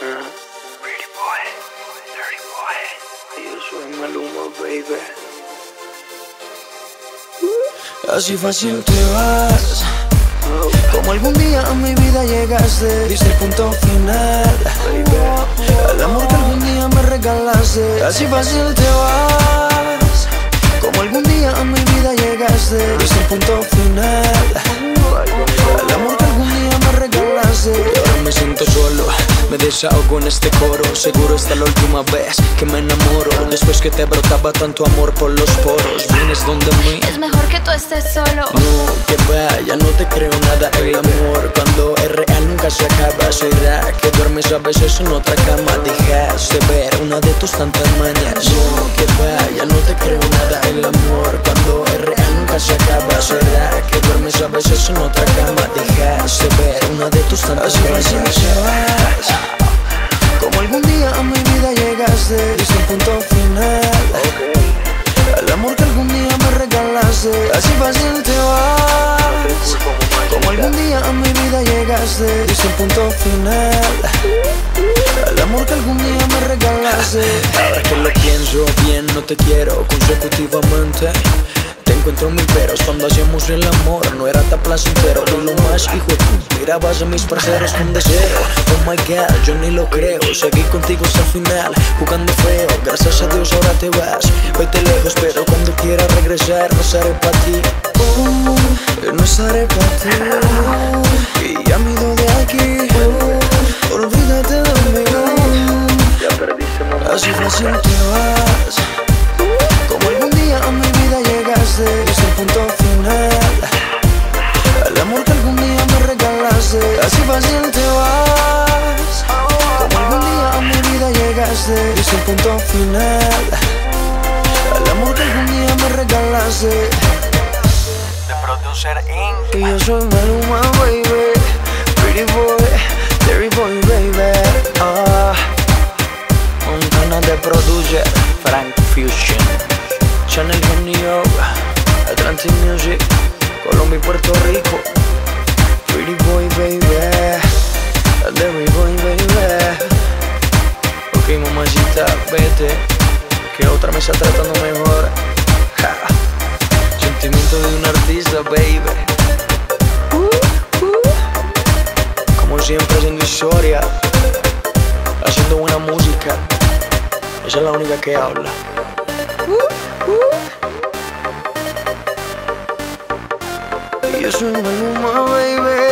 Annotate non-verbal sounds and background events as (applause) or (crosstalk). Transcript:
Pretty boy, dirty boy. Yo soy Maluma, baby. Así fácil te vas. Como algún día a mi vida llegaste, diste el punto final. El amor que algún día me regalaste. Así fácil te vas. Como algún día a mi vida llegaste, diste el punto final. Desahogo en este coro. Seguro esta la última vez que me enamoro. Después que te brotaba tanto amor por los poros. Vienes donde mí. Es mejor que tú estés solo. No, que vaya, no te creo nada. El amor cuando es real nunca se acaba. Será que duermes a veces en otra cama. Dejaste ver una de tus tantas mañas. No, que vaya, no te creo nada. El amor cuando es real nunca se acaba. Será que duermes a veces en otra cama. Dejaste ver una de tus tantas mañas. Dice el punto final. El amor que algún día me regalaste, así fácil te vas. Como algún día a mi vida llegaste, dice el punto final. El amor que algún día me regalaste. Ahora que lo pienso bien, no te quiero consecutivamente. Encuentro mil peros. Cuando hacíamos el amor No era tan placentero. Y lo más hijo de tú Mirabas a mis parceros con deseo. Oh my god, yo ni lo creo. Seguí contigo hasta el final Jugando feo. Gracias a Dios ahora te vas. Vete lejos pero cuando quieras regresar No estaré para ti. Uh, No estaré para ti. (laughs) Y ya me ido de aquí. Uh, Olvídate de mí. Así fácil te vas llegaste Es el punto final. El amor que algún día me regalaste. De Producer Inc. Y yo soy Maluma, baby. Pretty boy, dirty boy, baby. Ah, Montana de produce Frank Fusion. Channel York Atlantic Music Colombia y Puerto Rico. Pretty boy, baby. Dirty boy, vete Que otra me está tratando mejor. Sentimiento de un artista, baby. Como siempre haciendo historia, haciendo buena música. Esa es la única que habla. Y yo soy Maluma, baby.